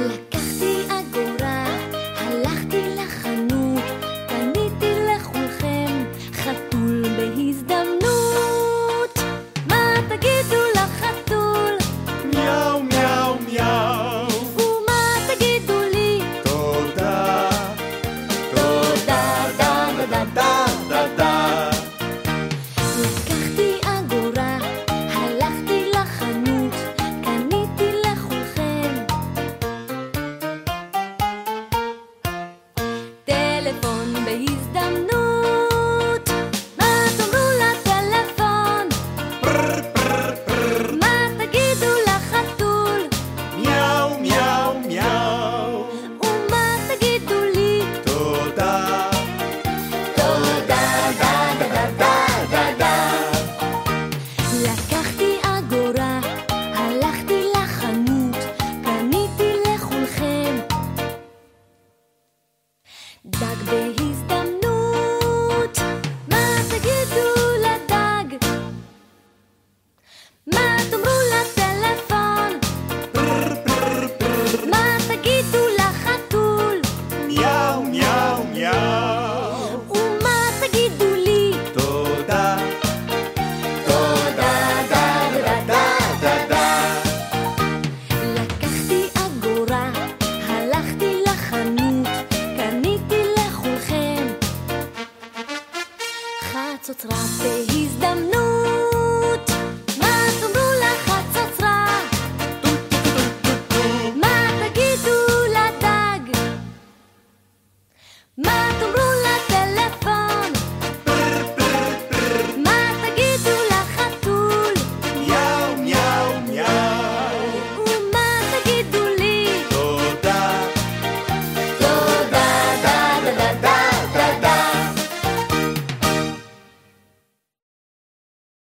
Yeah. בטלפון בהזדמנות. דג בהזדמנות. מה תגידו לדג? מה תאמרו לטלפון? מה תגידו לחתול? מיהו מיהו מיהו לחצות בהזדמנות. מה תאמרו לחצות מה תגידו לדג? מה תאמרו